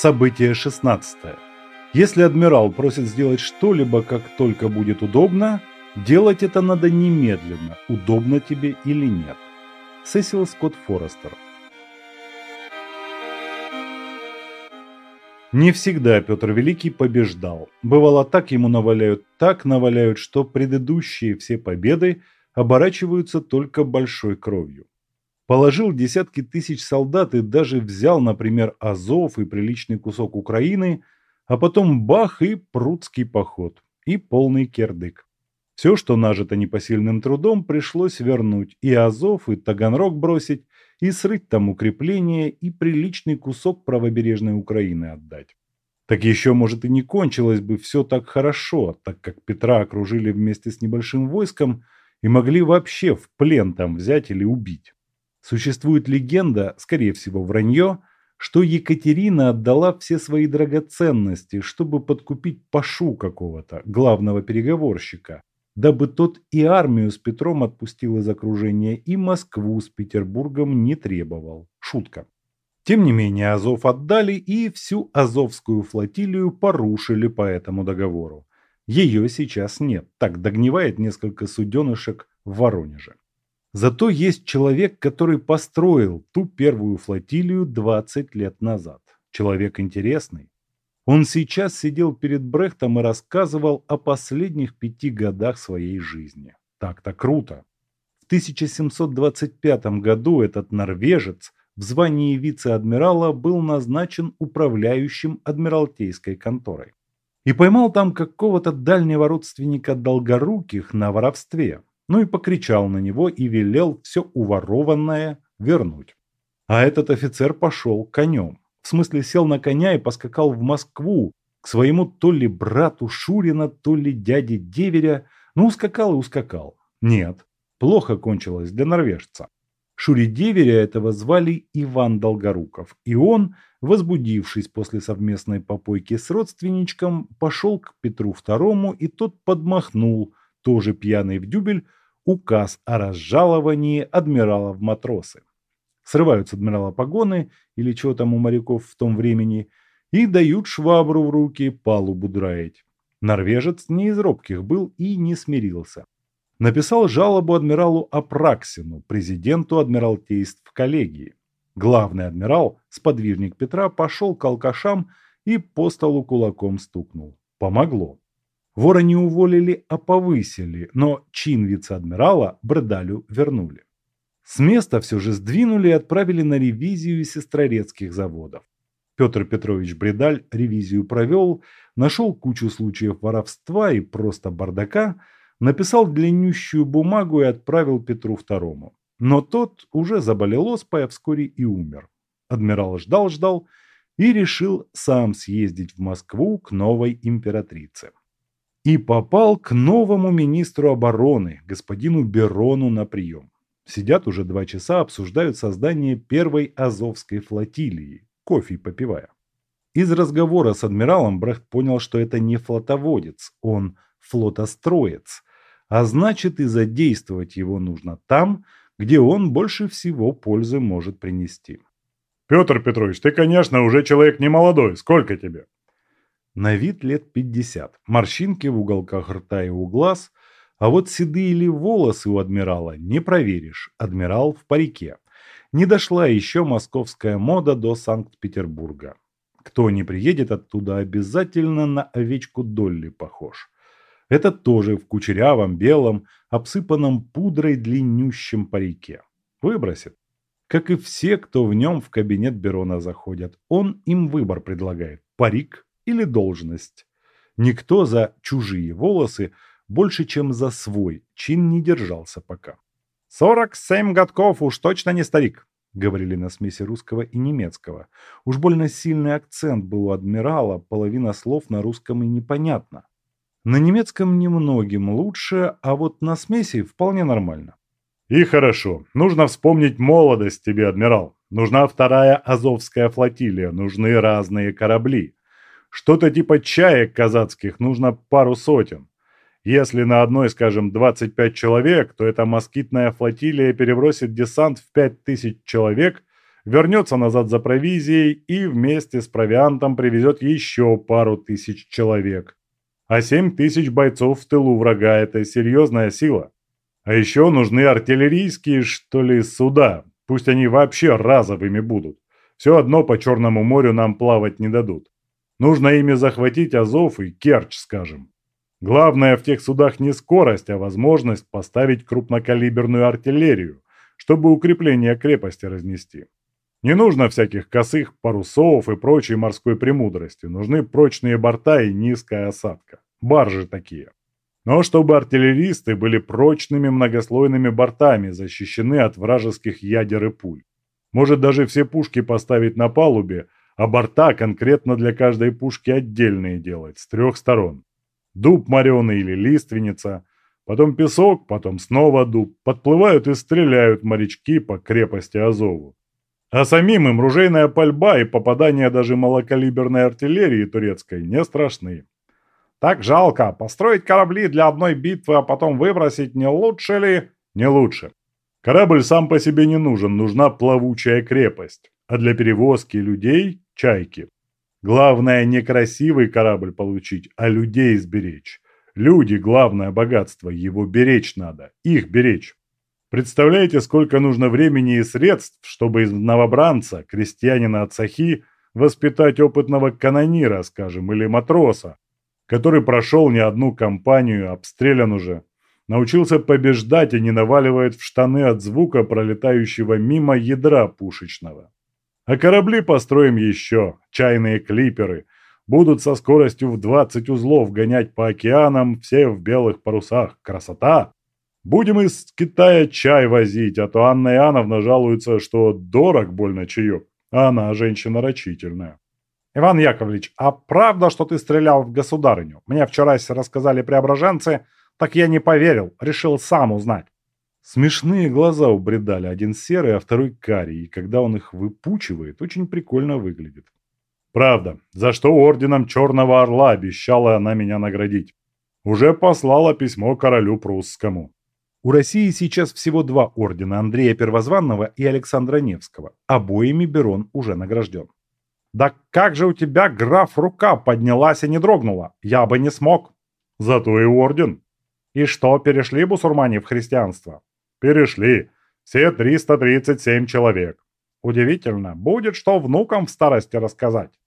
Событие 16. Если адмирал просит сделать что-либо, как только будет удобно, делать это надо немедленно, удобно тебе или нет. Сесил Скотт Форестер. Не всегда Петр Великий побеждал. Бывало так ему наваляют, так наваляют, что предыдущие все победы оборачиваются только большой кровью положил десятки тысяч солдат и даже взял, например, Азов и приличный кусок Украины, а потом бах и прудский поход, и полный кердык. Все, что нажито непосильным трудом, пришлось вернуть, и Азов, и Таганрог бросить, и срыть там укрепления, и приличный кусок правобережной Украины отдать. Так еще, может, и не кончилось бы все так хорошо, так как Петра окружили вместе с небольшим войском и могли вообще в плен там взять или убить. Существует легенда, скорее всего вранье, что Екатерина отдала все свои драгоценности, чтобы подкупить Пашу какого-то, главного переговорщика, дабы тот и армию с Петром отпустил из окружения, и Москву с Петербургом не требовал. Шутка. Тем не менее, Азов отдали и всю Азовскую флотилию порушили по этому договору. Ее сейчас нет, так догнивает несколько суденышек в Воронеже. Зато есть человек, который построил ту первую флотилию 20 лет назад. Человек интересный. Он сейчас сидел перед Брехтом и рассказывал о последних пяти годах своей жизни. Так-то круто. В 1725 году этот норвежец в звании вице-адмирала был назначен управляющим адмиралтейской конторой. И поймал там какого-то дальнего родственника Долгоруких на воровстве ну и покричал на него и велел все уворованное вернуть. А этот офицер пошел конем. В смысле сел на коня и поскакал в Москву к своему то ли брату Шурина, то ли дяде Деверя. Ну, ускакал и ускакал. Нет, плохо кончилось для норвежца. Шури Деверя этого звали Иван Долгоруков, и он, возбудившись после совместной попойки с родственничком, пошел к Петру II, и тот подмахнул, тоже пьяный в дюбель, указ о разжаловании адмирала в матросы. Срывают с адмирала погоны или чего там у моряков в том времени и дают швабру в руки палубу драить. Норвежец не из робких был и не смирился. Написал жалобу адмиралу Апраксину, президенту адмиралтейств коллегии. Главный адмирал, сподвижник Петра, пошел к алкашам и по столу кулаком стукнул. Помогло. Вора не уволили, а повысили, но чин вице-адмирала Бредалю вернули. С места все же сдвинули и отправили на ревизию сестрорецких заводов. Петр Петрович Бредаль ревизию провел, нашел кучу случаев воровства и просто бардака, написал длиннющую бумагу и отправил Петру II. Но тот уже заболел оспой, а вскоре и умер. Адмирал ждал-ждал и решил сам съездить в Москву к новой императрице и попал к новому министру обороны, господину Берону, на прием. Сидят уже два часа, обсуждают создание первой Азовской флотилии, кофе попивая. Из разговора с адмиралом Брехт понял, что это не флотоводец, он флотостроец, а значит и задействовать его нужно там, где он больше всего пользы может принести. «Петр Петрович, ты, конечно, уже человек не молодой. Сколько тебе?» На вид лет 50. Морщинки в уголках рта и у глаз. А вот седые ли волосы у адмирала не проверишь. Адмирал в парике. Не дошла еще московская мода до Санкт-Петербурга. Кто не приедет оттуда, обязательно на овечку Долли похож. Это тоже в кучерявом, белом, обсыпанном пудрой длиннющем парике. Выбросит. Как и все, кто в нем в кабинет Берона заходят. Он им выбор предлагает. Парик или должность. Никто за чужие волосы больше, чем за свой чин не держался пока. «Сорок семь годков, уж точно не старик», — говорили на смеси русского и немецкого. Уж больно сильный акцент был у адмирала, половина слов на русском и непонятно. На немецком немногим лучше, а вот на смеси вполне нормально. «И хорошо. Нужно вспомнить молодость тебе, адмирал. Нужна вторая Азовская флотилия, нужны разные корабли. Что-то типа чаек казацких нужно пару сотен. Если на одной, скажем, 25 человек, то эта москитная флотилия перебросит десант в 5000 человек вернется назад за провизией и вместе с провиантом привезет еще пару тысяч человек. А семь тысяч бойцов в тылу врага – это серьезная сила. А еще нужны артиллерийские, что ли, суда. Пусть они вообще разовыми будут. Все одно по Черному морю нам плавать не дадут. Нужно ими захватить Азов и Керчь, скажем. Главное в тех судах не скорость, а возможность поставить крупнокалиберную артиллерию, чтобы укрепление крепости разнести. Не нужно всяких косых парусов и прочей морской премудрости. Нужны прочные борта и низкая осадка. Баржи такие. Но чтобы артиллеристы были прочными многослойными бортами, защищены от вражеских ядер и пуль. Может даже все пушки поставить на палубе, а борта конкретно для каждой пушки отдельные делать, с трех сторон. Дуб мореный или лиственница, потом песок, потом снова дуб. Подплывают и стреляют морячки по крепости Азову. А самим им ружейная пальба и попадание даже малокалиберной артиллерии турецкой не страшны. Так жалко, построить корабли для одной битвы, а потом выбросить не лучше ли? Не лучше. Корабль сам по себе не нужен, нужна плавучая крепость. А для перевозки людей – чайки. Главное не красивый корабль получить, а людей сберечь. Люди – главное богатство, его беречь надо, их беречь. Представляете, сколько нужно времени и средств, чтобы из новобранца, крестьянина от Сахи, воспитать опытного канонира, скажем, или матроса, который прошел не одну кампанию, обстрелян уже, научился побеждать и не наваливает в штаны от звука пролетающего мимо ядра пушечного. А корабли построим еще, чайные клиперы, будут со скоростью в 20 узлов гонять по океанам, все в белых парусах. Красота! Будем из Китая чай возить, а то Анна Иоанновна жалуется, что дорог больно чаек, а она женщина рачительная. Иван Яковлевич, а правда, что ты стрелял в государыню? Мне вчера рассказали преображенцы, так я не поверил, решил сам узнать. Смешные глаза у бредали, один серый, а второй карий, и когда он их выпучивает, очень прикольно выглядит. Правда, за что орденом Черного Орла обещала она меня наградить. Уже послала письмо королю прусскому. У России сейчас всего два ордена Андрея Первозванного и Александра Невского. Обоими Берон уже награжден. «Да как же у тебя, граф, рука поднялась и не дрогнула? Я бы не смог». «Зато и орден». «И что, перешли бусурмане в христианство?» «Перешли. Все 337 человек». «Удивительно. Будет что внукам в старости рассказать».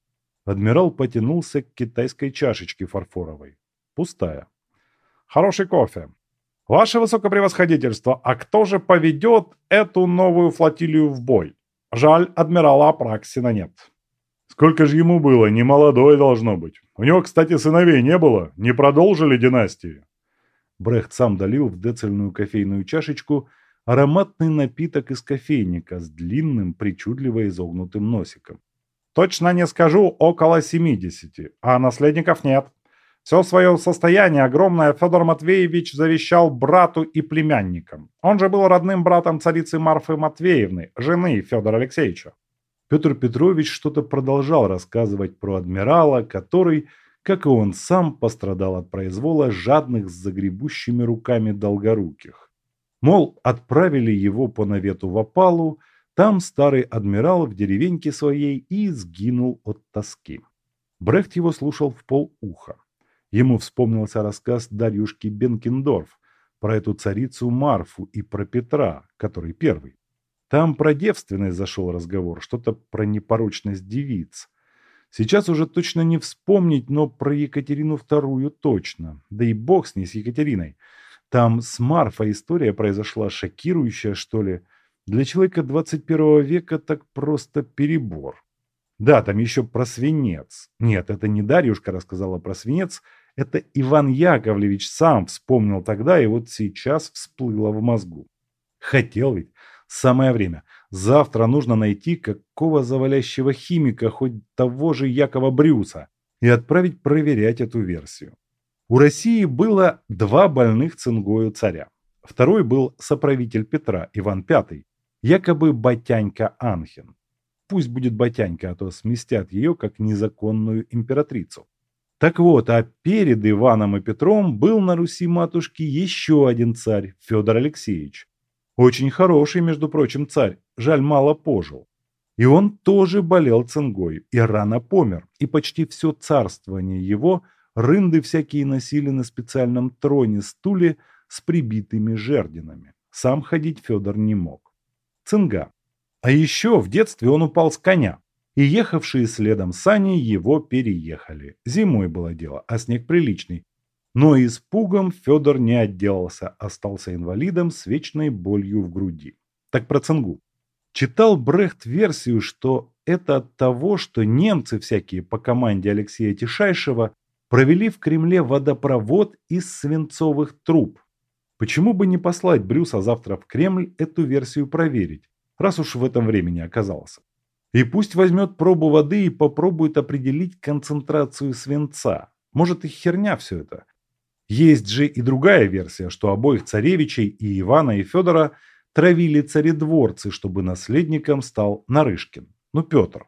Адмирал потянулся к китайской чашечке фарфоровой. Пустая. «Хороший кофе. «Ваше высокопревосходительство, а кто же поведет эту новую флотилию в бой? Жаль, адмирала Апраксина нет». «Сколько же ему было? Не молодой должно быть. У него, кстати, сыновей не было. Не продолжили династии». Брехт сам долил в децельную кофейную чашечку ароматный напиток из кофейника с длинным, причудливо изогнутым носиком. «Точно не скажу, около семидесяти, а наследников нет. Все свое состояние огромное Федор Матвеевич завещал брату и племянникам. Он же был родным братом царицы Марфы Матвеевны, жены Федора Алексеевича. Петр Петрович что-то продолжал рассказывать про адмирала, который, как и он сам, пострадал от произвола жадных с загребущими руками долгоруких. Мол, отправили его по навету в опалу, там старый адмирал в деревеньке своей и сгинул от тоски. Брехт его слушал в полуха. Ему вспомнился рассказ Дарьюшки Бенкендорф про эту царицу Марфу и про Петра, который первый. Там про девственность зашел разговор, что-то про непорочность девиц. Сейчас уже точно не вспомнить, но про Екатерину вторую точно. Да и бог с ней, с Екатериной. Там с Марфой история произошла шокирующая, что ли. Для человека 21 века так просто перебор. Да, там еще про свинец. Нет, это не Дарьюшка рассказала про свинец, это Иван Яковлевич сам вспомнил тогда и вот сейчас всплыло в мозгу. Хотел ведь. Самое время. Завтра нужно найти какого завалящего химика, хоть того же Якова Брюса, и отправить проверять эту версию. У России было два больных цингою царя. Второй был соправитель Петра, Иван V, якобы Батянька Анхин. Пусть будет Батянька, а то сместят ее как незаконную императрицу. Так вот, а перед Иваном и Петром был на Руси матушки еще один царь, Федор Алексеевич. Очень хороший, между прочим, царь, жаль, мало пожил. И он тоже болел цингой, и рано помер, и почти все царствование его рынды всякие носили на специальном троне-стуле с прибитыми жердинами. Сам ходить Федор не мог. Цинга. А еще в детстве он упал с коня, и ехавшие следом сани его переехали. Зимой было дело, а снег приличный. Но испугом Федор не отделался, остался инвалидом с вечной болью в груди. Так про цингу. Читал Брехт версию, что это от того, что немцы всякие по команде Алексея Тишайшего провели в Кремле водопровод из свинцовых труб. Почему бы не послать Брюса завтра в Кремль эту версию проверить, раз уж в этом времени оказался? И пусть возьмет пробу воды и попробует определить концентрацию свинца. Может и херня все это. Есть же и другая версия, что обоих царевичей, и Ивана, и Федора, травили царедворцы, чтобы наследником стал Нарышкин, ну Петр.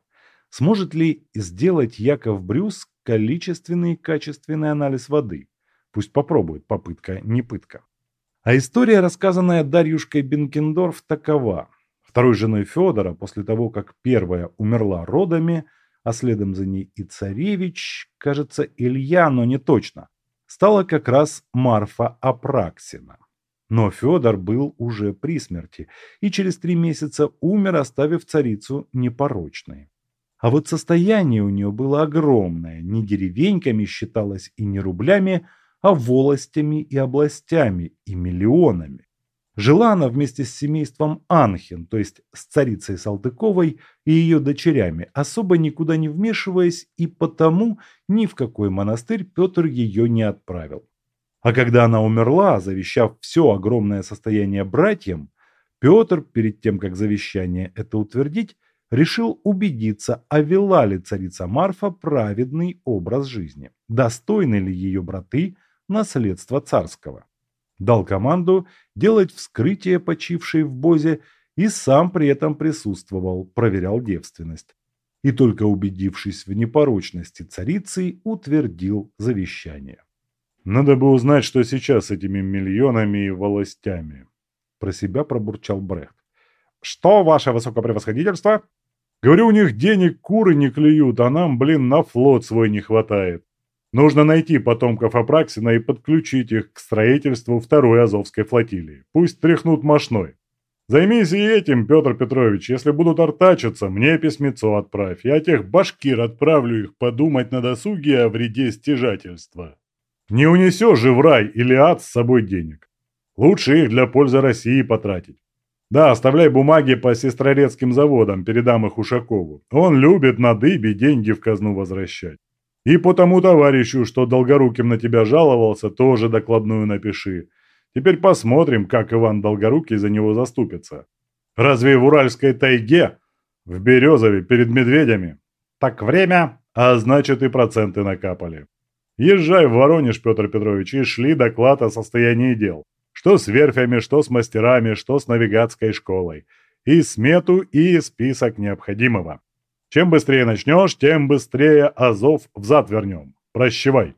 Сможет ли сделать Яков Брюс количественный и качественный анализ воды? Пусть попробует, попытка не пытка. А история, рассказанная Дарьюшкой Бенкендорф, такова. Второй женой Федора, после того, как первая умерла родами, а следом за ней и царевич, кажется, Илья, но не точно, стала как раз Марфа Апраксина. Но Федор был уже при смерти и через три месяца умер, оставив царицу непорочной. А вот состояние у нее было огромное, не деревеньками считалось и не рублями, а волостями и областями и миллионами. Жила она вместе с семейством Анхин, то есть с царицей Салтыковой и ее дочерями, особо никуда не вмешиваясь, и потому ни в какой монастырь Петр ее не отправил. А когда она умерла, завещав все огромное состояние братьям, Петр, перед тем, как завещание это утвердить, решил убедиться, а вела ли царица Марфа праведный образ жизни, достойны ли ее браты наследства царского дал команду делать вскрытие почившей в Бозе и сам при этом присутствовал, проверял девственность. И только убедившись в непорочности царицы, утвердил завещание. «Надо бы узнать, что сейчас с этими миллионами и властями», – про себя пробурчал Брехт. «Что, ваше высокопревосходительство?» «Говорю, у них денег куры не клюют, а нам, блин, на флот свой не хватает. Нужно найти потомков Апраксина и подключить их к строительству второй Азовской флотилии. Пусть тряхнут мошной. Займись и этим, Петр Петрович. Если будут артачиться, мне письмецо отправь. Я тех башкир отправлю их подумать на досуге о вреде стяжательства. Не унесешь же в рай или ад с собой денег. Лучше их для пользы России потратить. Да, оставляй бумаги по сестрорецким заводам, передам их Ушакову. Он любит на дыбе деньги в казну возвращать. И по тому товарищу, что Долгоруким на тебя жаловался, тоже докладную напиши. Теперь посмотрим, как Иван Долгорукий за него заступится. Разве в Уральской тайге, в Березове, перед медведями? Так время, а значит и проценты накапали. Езжай в Воронеж, Петр Петрович, и шли доклад о состоянии дел. Что с верфями, что с мастерами, что с навигатской школой. И смету, и список необходимого. Чем быстрее начнешь, тем быстрее Азов взад вернем. Прощевай.